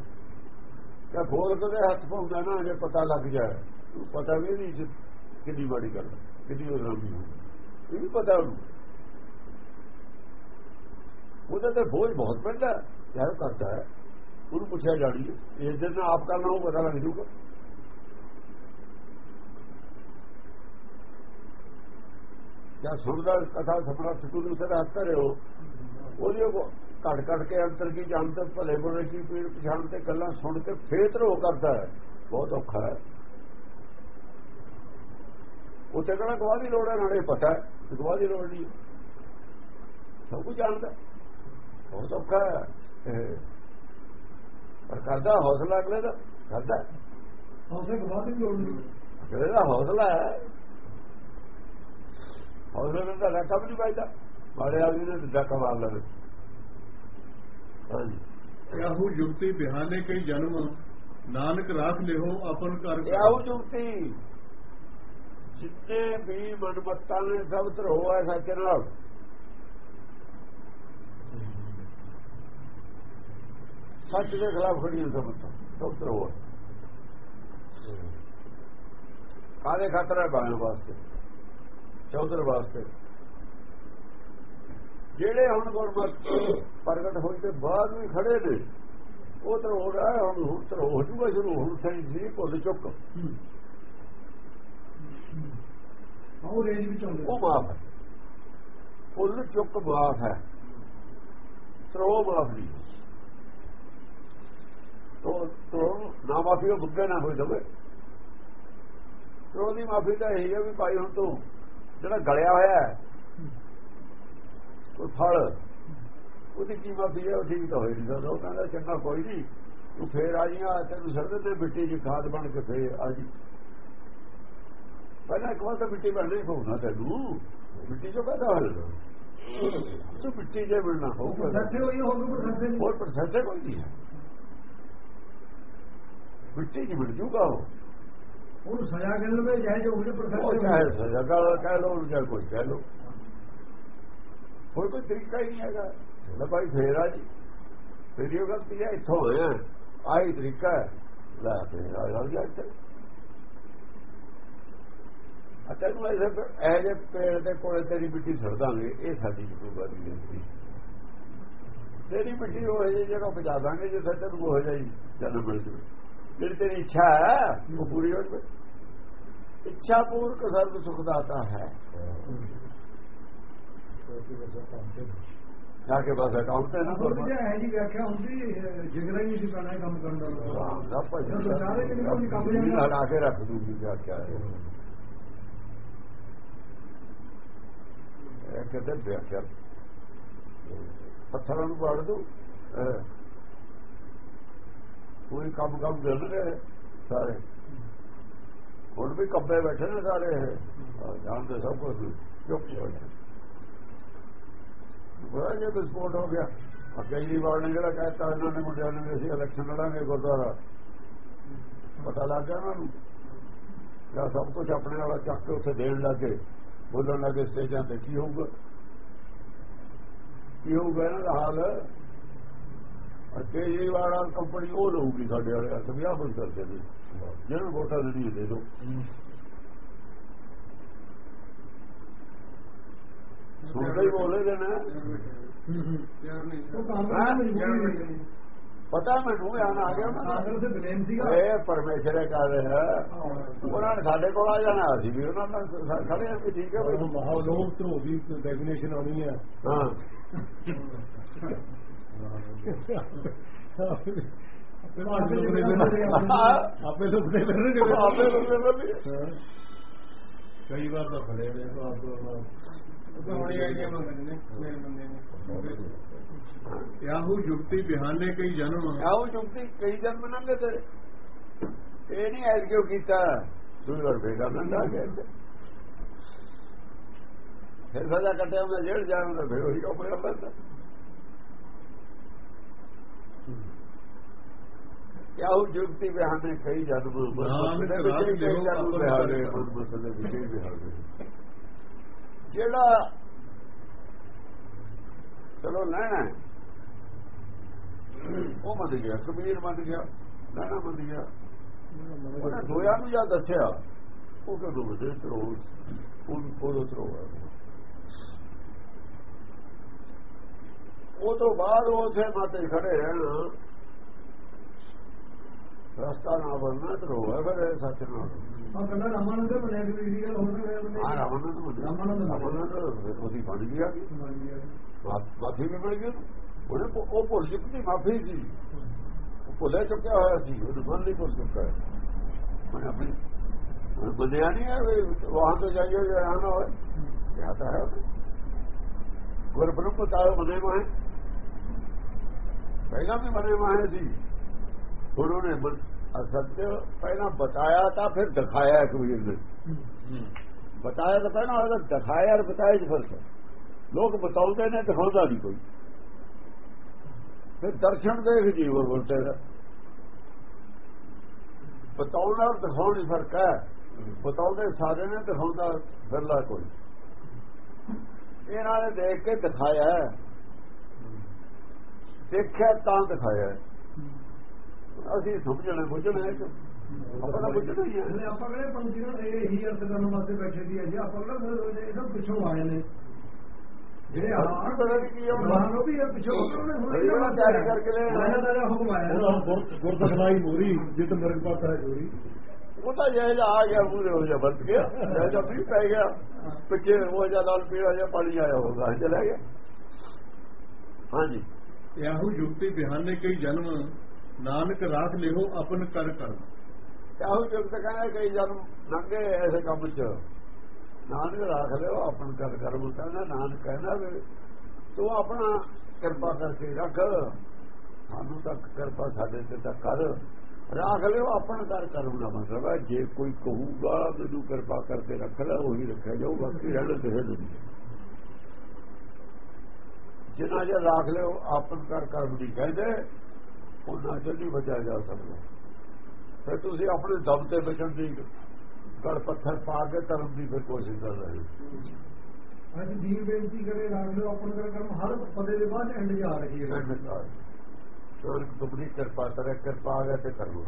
ਕਿਆ ਗੋਲ ਕਦੇ ਹੱਥ ਪਾਉਂਦਾ ਨਾ ਜੇ ਪਤਾ ਲੱਗ ਜਾਏ ਪਤਾ ਵੀ ਇੱਜ਼ਤ ਕਿੰਨੀ ਬੜੀ ਗੱਲ ਹੈ, ਕਿੰਨੀ ਉਦਰਾਮੀ ਹੈ। ਇਹ ਵੀ ਪਤਾ ਉਹਨੂੰ। ਉਹਦੇ ਤੇ ਬੋਝ ਬਹੁਤ ਪੈਂਦਾ ਹੈ, ਯਾਰ ਉਹ ਕਰਦਾ ਹੈ। ਉਹਨੂੰ ਪੁੱਛਿਆ ਜਾਣੀ ਹੈ ਇਸ ਦਿਨ ਆਪ ਕਰਨਾ ਉਹ ਪਤਾ ਲੱਗ ਜੂਗਾ ਜਾਂ ਸੁਣਦਾ ਕਥਾ ਸਮਰੱਥ ਗੁਰੂ ਸੇ ਹੱਥ ਕਰਿਓ ਉਹਦੀ ਉਹ ਘੜ ਘੜ ਕੇ ਅੰਤਰ ਕੀ ਜਾਣਦੇ ਭਲੇ ਬੁਰੇ ਕੀ ਪੀੜ ਪਛਾਣ ਤੇ ਗੱਲਾਂ ਸੁਣ ਕੇ ਫੇਰ ਰੋ ਕਰਦਾ ਹੈ। ਬਹੁਤ ਔਖਾ ਹੈ। ਉੱਥੇ ਕਿਹੜਾ ਗਵਾਹ ਦੀ ਲੋੜ ਹੈ? ਨਾਲੇ ਪਤਾ ਹੈ ਗਵਾਹ ਦੀ ਲੋੜ ਨਹੀਂ ਸਭ ਕੁਝ ਜਾਣਦਾ ਬਹੁਤ ਔਖਾ। ਪਰ ਕਰਦਾ ਹੌਸਲਾ ਅਗਲੇ ਦਾ ਕਰਦਾ ਹੌਸਲੇ ਵੀ ਲੋੜ ਨਹੀਂ। ਅਗਲੇ ਦਾ ਹੌਸਲਾ ਹੈ। ਹੌਸਲੇ ਨਾਲ ਤਾਂ ਰੱਖਾ ਵੀ ਨਹੀਂ ਪਾਈਦਾ ਮਾੜੇ ਆਦਮੀ ਨੇ ਡਾਕਾ ਮਾਰ ਲਵੇ। ਹਾਂਜੀ। ਯਾਹੂ ਜੁਗਤੀ ਬਿਹਾਨੇ ਕਈ ਜਨਮ ਨਾਨਕ ਰਾਖ ਲਿਓ ਆਪਨ ਘਰ ਇਹ ਆਉ ਜੁਗਤੀ ਜਿੰਨੇ ਵੀ ਮਨਮੱਤਾਂ ਨੇ ਸਭ ਧਰੋ ਹੈ ਸੱਚ ਨਾਲ। ਸੱਚ ਦੇ ਖਿਲਾਫ ਖੜੀਆਂ ਸਭ ਤੋਂ ਸਭ ਧਰੋ ਹੈ ਕਾਦੇ ਖਤਰਾ ਹੈ ਬਾਣ ਵਾਸਤੇ? ਚੌਧਰ ਵਾਸਤੇ। ਜਿਹੜੇ ਹੁਣ ਗੁਰਮਤ ਪ੍ਰਗਟ ਹੋਣ ਤੇ ਬਾਅਦ ਵੀ ਖੜੇ ਨੇ ਉਹ ਤਾਂ ਹੋ ਰਿਹਾ ਹੁਣ ਹੁਣ ਤਾਂ ਹੋ ਜੂਗਾ ਸ਼ੁਰੂ ਹੁਣ ਸਹੀ ਸੀ ਭੁੱਲ ਚੁੱਕ। ਉਹ ਰੇਂਜ ਵਿੱਚ ਆਉਂਦੇ ਉਹ ਮਾਫ ਹੈ। ਭੁੱਲ ਚੁੱਕ ਮਾਫ ਹੈ। ਤਰੋ ਮਾਫ ਨਹੀਂ। ਤੋ ਨਾ ਮਾਫੀ ਉਹ ਬੁੱਗੇ ਨਾ ਹੋਈ ਦਵੇ ਤਰੋ ਦੀ ਮਾਫੀ ਤਾਂ ਇਹੀ ਹੈ ਵੀ ਭਾਈ ਹੁਣ ਤੂੰ ਜਿਹੜਾ ਗਲਿਆ ਹੋਇਆ ਹੈ ਕੋਈ ਫਲ ਉਹਦੀ ਕੀ ਮਾਫੀ ਹੈ ਉਹ ਠੀਕ ਤਾਂ ਹੋਈ ਨਹੀਂ ਉਹ ਕਹਿੰਦਾ ਚੰਗਾ ਕੋਈ ਨਹੀਂ ਤੂੰ ਫੇਰ ਆ ਜੀਆਂ ਤੈਨੂੰ ਸਰਦ ਤੇ ਮਿੱਟੀ 'ਚ ਖਾਦ ਬਣ ਕੇ ਫੇਰ ਆ ਜੀ ਪਹਿਲਾਂ ਇੱਕ ਵਾਰ ਤਾਂ ਮਿੱਟੀ ਬਣਨੀ ਪਊਗਾ ਤੈਨੂੰ। ਮਿੱਟੀ 'ਚੋਂ ਪੈਦਾ ਹੋਣਾ ਤੂੰ ਮਿੱਟੀ 'ਚ ਮਿਲਣਾ ਹੋਊਗਾ। ਸੱਚੇ ਹੋਈ ਹੋਊਗਾ ਪਰ ਸੱਚੇ ਨਹੀਂ। ਹੋਰ ਪ੍ਰੋਸੈਸ ਕੋਈ ਨਹੀਂ ਹੈ। ਮਿੱਟੀ 'ਚ ਮਿਲ ਜੂਗਾ ਉਹ। ਉਹਨੂੰ ਸਜ਼ਾ ਕਰ ਲਵੇ ਜਾਇ ਜੋ ਉਹਨੇ ਪਰ ਉਹ ਸੱਚੇ ਚਾਹੇ ਸਜ਼ਾ ਕਹਿ ਲੋ ਜਾਂ ਕੋਈ ਕਹਿ ਲੋ ਹੋਰ ਕੋਈ ਤਰੀਕਾ ਹੀ ਨਹੀਂ ਹੈਗਾ। ਲੈ ਭਾਈ ਫੇਰ ਜੀ। ਫੇਰ ਇਹ ਗਲਤੀ ਹੈ ਇੱਥੋਂ ਹੋਇਆ ਆਹੀ ਤਰੀਕਾ ਹੈ। ਲੈ ਫੇਰ ਗੱਲ ਜਾ ਅੱਛਾ ਨੂੰ ਐਸੇ ਐ ਜੇ ਪੇੜ ਦੇ ਕੋਲੇ ਤੇਰੀ ਮਿੱਟੀ ਸੜਦਾਂਗੇ ਇਹ ਸਾਡੀ ਜ਼ਿੰਮੇਵਾਰੀ ਨਹੀਂ ਤੇਰੀ ਮਿੱਟੀ ਉਹ ਜਿਹੀ ਜਗ੍ਹਾ ਪਹੁੰਚਾ ਦਾਂਗੇ ਜਿੱਥੇ ਤੈਨੂੰ ਉਹ ਜਾਈ ਜਨਮ ਮਿਲ ਜੂ ਜਿਹੜੀ ਤੇਰੀ ਇੱਛਾ ਹੈ ਉਹ ਪੂਰੀ ਹੋ ਜਾਵੇ। ਇੱਛਾ ਪੂਰਕ ਸਰਬ ਸੁਖ ਦਾਤਾ ਹੈ। ਜਾ ਕੇ ਬਸ ਅਕਾਊਂਟ ਤੇ ਨਾ ਜਿਹੜਾ ਹੈ ਜੀ ਵਿਆਖਿਆ ਹੁੰਦੀ ਜਿਗਰਾ ਹੀ ਨਹੀਂ ਪੈਣਾ ਕੰਮ ਕਰਨ ਦਾ। ਭਾਈ ਹਟਾ ਕੇ ਰੱਖ ਦੂਗੀ ਆਏ ਇਹ। ਕਹਿੰਦੇ ਵਿਆਖਿਆ। ਪੱਥਰਾਂ ਨੂੰ ਪਾੜ ਦੂ। ਕੋਈ ਕੰਮ ਕੰਮ ਕਰ ਰਹੇ ਸਾਰੇ। ਹੁਣ ਵੀ ਕੰਬੇ ਬੈਠੇ ਨੇ ਸਾਰੇ ਜਾਣਦੇ ਸਭ ਕੁਝ ਚੁੱਪ ਹੋ ਬੜਾ ਜੇ ਵਿਸਫੋਟ ਹੋ ਗਿਆ। ਕੇਜਰੀਵਾਲ ਨੇ ਜਿਹੜਾ ਕਹਿਤਾ ਇਹਨਾਂ ਨੇ ਮੁੰਡਿਆਂ ਨੇ ਅਸੀਂ ਇਲੈਕਸ਼ਨ ਲੜਾਂਗੇ ਗੁਰਦੁਆਰਾ। ਪਤਾ ਲੱਗ ਗਿਆ ਉਹਨਾਂ ਨੂੰ। ਜਾਂ ਸਭ ਕੁਝ ਆਪਣੇ ਵਾਲਾ ਚੱਕ ਕੇ ਉੱਥੇ ਦੇਣ ਲੱਗੇ ਬੋਲਣ ਲੱਗੇ ਸਟੇਜਾਂ ਤੇ, ਕੀ ਹੋਊਗਾ? ਕੀ ਹੋਊਗਾ ਇਹਨਾਂ ਦਾ ਹਾਲ? ਕੇਜਰੀਵਾਲ ਵਾਲਾ ਕੰਪਨੀ ਉਹ ਲਊਗੀ ਸਾਡੇ ਵਾਲੇ ਹੱਥ ਵੀ ਆਹ ਕਰਦੇ ਨੇ ਜਿਹਨੂੰ ਵੋਟਾਂ ਦੇਣੀ ਦੇ ਦੋ ਸੁਣਦੇ ਹੀ ਬੋਲੇ ਦੇ ਨਾ। ਪਤਾ ਮੈਨੂੰ ਆਨ ਆ ਗਿਆ ਇਹ ਪਰਮੇਸ਼ਰ ਹੈ ਕਰ ਰਿਹਾ। ਉਹਨਾਂ ਨੇ ਸਾਡੇ ਕੋਲ ਆ ਜਾਣਾ ਅਸੀਂ ਵੀ ਉਹਨਾਂ ਨਾਲ ਸ- ਖੜੇ ਆ ਵੀ ਠੀਕ ਹੈ ਬਈ। ਮਹਾਲੋਕ ਧਰੋ ਦੀ ਡੈਫੀਨੇਸ਼ਨ ਆਉਣੀ ਹੈ। ਹਾਂ। ਆਪੇ ਆਪੇ ਲੋਕ ਕਈ ਵਾਰ ਤਾਂ ਫੜੇ ਨੇ ਤਾਂ ਆਪ ਹੋਣੀ ਆਈਆਂ ਮੰਗਦੇ ਨੇ ਮੇਰੇ ਬੰਦੇ ਨੇ ਯਾਹੂ ਯੁਕਤੀ ਬਿਹਾਨੇ ਕਈ ਜਨਮ ਆਉ ਜੁਗਤੀ ਕਈ ਜਨਮ ਲੰਘੇ ਤੇ। ਇਹ ਨਹੀਂ ਐਡ ਕਿਉਂ ਕੀਤਾ। ਤੂੰ ਵਰ ਬੇਗਾ ਨੰਦਾ ਕੇ ਫਿਰ ਸਜ਼ਾ ਕੱਟਿਆ ਮੈਂ ਜੇਲ੍ਹ ਜਾਵਾਂਗਾ ਫਿਰ ਉਹੀ ਹੋਇਆ ਬੰਦਾ ਕਿਆਉ ਜੁਗਤੀ ਬਿਹਾਨੇ ਕਈ ਜਨਮ ਮਸਲੇ ਵਿੱਚ ਕਈ ਜਨਮ ਕਰਮ। ਮਸਲੇ ਵਿੱਚ ਕਈ ਬਿਹਾਨੇ ਜਿਹੜਾ ਚਲੋ ਲੈਣਾ ਹੈ। ਉਹ ਮੰਨ ਗਿਆ ਕਬੀਰ ਮੰਨ ਗਿਆ ਲੈਣਾ ਮੰਨ ਗਿਆ। ਉਹਨੇ ਦੋਇਆ ਨੂੰ ਜਦ ਦੱਸਿਆ? ਉਹ ਕਦੋਂ ਵਦੇ ਤਰੋ ਉਹ ਉਹ ਤਰੋ ਉਹ ਤੋਂ ਬਾਅਦ ਉਸੇ ਮਾਤੇ ਖੜੇ ਰਹਿਣਾ। ਰਸਤਾ ਨਾ ਬਣਨਾ ਤਰੋ ਹੈ ਫਿਰ ਸੱਚ ਨਾਲ ਉਹ ਕਹਿੰਦਾ ਰਮਾਨੰਦ ਬਣਿਆ ਕਿ ਦੀ ਗੱਲ ਹੋਰ ਨਹੀਂ ਨੂੰ ਰਾਮਾਨੰਦ ਨੂੰ। ਰਾਵਣ ਨੂੰ ਉਹਦੀ ਬਣ ਗਿਆ ਮਾਫੀ ਵੀ ਮਿਲ ਗਈ। ਉਹਨੇ ਉਹ ਭੁੱਲ ਚੁੱਕੀ ਮਾਫੀ ਸੀ ਉਹ ਭੁੱਲੇ ਚੁੱਕਿਆ ਹੋਇਆ ਸੀ ਉਹਨੂੰ ਮਨ ਨਹੀਂ ਭੁੱਲ ਚੁੱਕਾ ਹੈ। ਮੈਂ ਆਪਣੀ ਹੁਣ ਬੰਦਿਆ ਨਹੀਂ ਹੈ ਵਹਾਂ ਤੋਂ ਜਾਈਏ ਜਾਂ ਨਾ ਹੋਏ। ਕਿਹਾ ਤਾਂ ਹੈ ਗੁਰ ਬ੍ਰਹਮ ਬਤਾਓ ਬਨੇ ਮਾਏ ਪਹਿਲਾਂ ਵੀ ਬਨੇ ਮਾਏ ਸੀ। ਹੁਣ ਉਹਨੇ ਬਨ- ਪਹਿਲਾਂ ਬਤਾਇਆ ਤਾਂ ਫਿਰ ਦਿਖਾਇਆ ਕਬੀਰ ਨੇ ਬਤਾਇਆ ਤਾਂ ਪਹਿਲਾਂ ਉਹਦਾ ਦਿਖਾਇਆ ਔਰ ਬਤਾਇਆ ਚ ਫ਼ਰਕ ਹੈ ਲੋਕ ਬਤਾਉਂਦੇ ਨੇ ਦਿਖਾਉਂਦਾ ਨਹੀਂ ਕੋਈ ਫਿਰ ਦਰਸ਼ਨ ਦੇਖ ਜੀਵਨ ਬੋਲਤੇ ਦਾ ਬਤਾਉਣਾ ਔਰ ਦਿਖਾਉਣ ਵਿੱਚ ਫ਼ਰਕ ਹੈ ਬਤਾਉਂਦੇ ਸਾਰੇ ਨੇ ਦਿਖਾਉਂਦਾ ਫਿਰਲਾ ਕੋਈ ਇਹਨਾਂ ਨੇ ਦੇਖ ਕੇ ਦਿਖਾਇਆ ਦੇਖਿਆ ਤਾਂ ਦਿਖਾਇਆ ਅਸੀਂ ਸਮਝਣਾ ਬੁੱਝਣਾ ਇਹ ਆਪਾਂ ਤਾਂ ਬੁੱਝਣਾ ਹੀ ਹੈ ਆਪਾਂ ਕਿਹੜੇ ਪੰਛੀ ਨੂੰ ਇਹ ਹੀ ਅਰਥ ਕਰਨ ਵਾਸਤੇ ਬੈਠੇ ਸੀ ਅਜੇ ਆਪਾਂ ਕਿਹੜਾ ਇਹ ਸਭ ਪਿੱਛੋਂ ਆਏ ਨੇ ਜਿਹੜੇ ਆ ਸਾਨੂੰ ਪਤਾ ਨਹੀਂ ਕੀ ਹੋਣਾ। ਮਾਨੋ ਵੀ ਇਹ ਪਿੱਛੋਂ ਉਹਨੇ ਹੁਣ ਇਹ ਜਿਹੜਾ ਤਿਆਰੀ ਕਰਕੇ ਲੈ। ਇਹਨਾਂ ਦਾ ਹੁਕਮ ਆਇਆ। ਹੁਣ ਗੁਰਦਖਲਾਈ ਮੋਰੀ ਜਿਤ ਮਿਰਗ ਪਾਤਾ ਹੈ ਜੋਰੀ ਉਹ ਤਾਂ ਜੇ ਜਾ ਆ ਗਿਆ ਪੂਰੇ ਹੋ ਜਾ ਬਚ ਗਿਆ। ਜੇ ਜਾ ਵੀ ਪੈ ਗਿਆ। ਪਿੱਛੇ ਉਹ ਜਾ ਲਾਲ ਪੀਲਾ ਜਿਹਾ ਪਾਣੀ ਆਇਆ ਹੋਗਾ ਚਲਾ ਗਿਆ। ਹਾਂਜੀ। ਯਾਹੂ ਯੁਕਤੀ ਬਿਹਾਨੇ ਕਈ ਜਨਮ ਨਾਨਕ ਰਾਖ ਲਿਓ, ਆਪਨ ਕਰ ਕਰਮ ਇਹੋ ਜਗਤ ਕਹਿੰਦਾ ਕਈ ਜਨਮ ਲੰਘੇ ਐਸੇ ਕੰਮ ਚ। ਨਾਨਕ ਰੱਖ ਲਿਓ ਆਪਣ ਕਰ ਕਰਮ ਕਹਿੰਦਾ, ਨਾਨਕ ਕਹਿੰਦਾ ਵੀ ਤੂੰ ਆਪਣਾ ਕਿਰਪਾ ਕਰਕੇ ਰੱਖ। ਸਾਨੂੰ ਤਾਂ ਕਿਰਪਾ ਸਾਡੇ ਤੇ ਤਾਂ ਕਰ। ਰੱਖ ਲਿਓ ਆਪਣਾ ਕਰ ਕਰਮ ਦਾ ਮਤਲਬ ਹੈ, ਜੇ ਕੋਈ ਕਹੂਗਾ, ਮੈਨੂੰ ਕਿਰਪਾ ਕਰਕੇ ਰੱਖ ਲੈ, ਉਹੀ ਰੱਖਿਆ ਜਾਊ, ਬਾਕੀ ਰਹਿਣ ਦੇ ਨਹੀਂ। ਜਿੰਨਾ ਜੇ ਰੱਖ ਲਿਓ ਆਪਣ ਕਰ ਕਰਮ ਦੀ ਕਹਿੰਦੇ ਉਹਨਾਂ ਚੋਂ ਨਹੀਂ ਬਚਿਆ ਜਾ ਸਕਦਾ। ਫਿਰ ਤੁਸੀਂ ਆਪਣੇ ਦਮ ਤੇ ਬਚਣ ਦੀ ਗਲ ਪੱਥਰ ਪਾ ਕੇ ਧਰਮ ਦੀ ਫਿਰ ਕੋਸ਼ਿਸ਼ ਕਰ ਰਹੇ ਹੋ। ਅੱਜ ਦੀਨ ਬੇਨਤੀ ਕਰੇ ਰੱਖ ਲਿਓ ਆਪਣ ਕਰ ਕਰਮ ਹਰ ਪਦੇ ਦੇ ਬਾਅਦ ਐਂਡ ਜਾ ਰਹੀ ਹੈ। ਸੋਰਕ ਤੁਮਰੀ ਕਿਰਪਾ ਤਰੇ ਕਿਰਪਾ ਆ ਗਿਆ ਤੇ ਕਰ। ਲੋ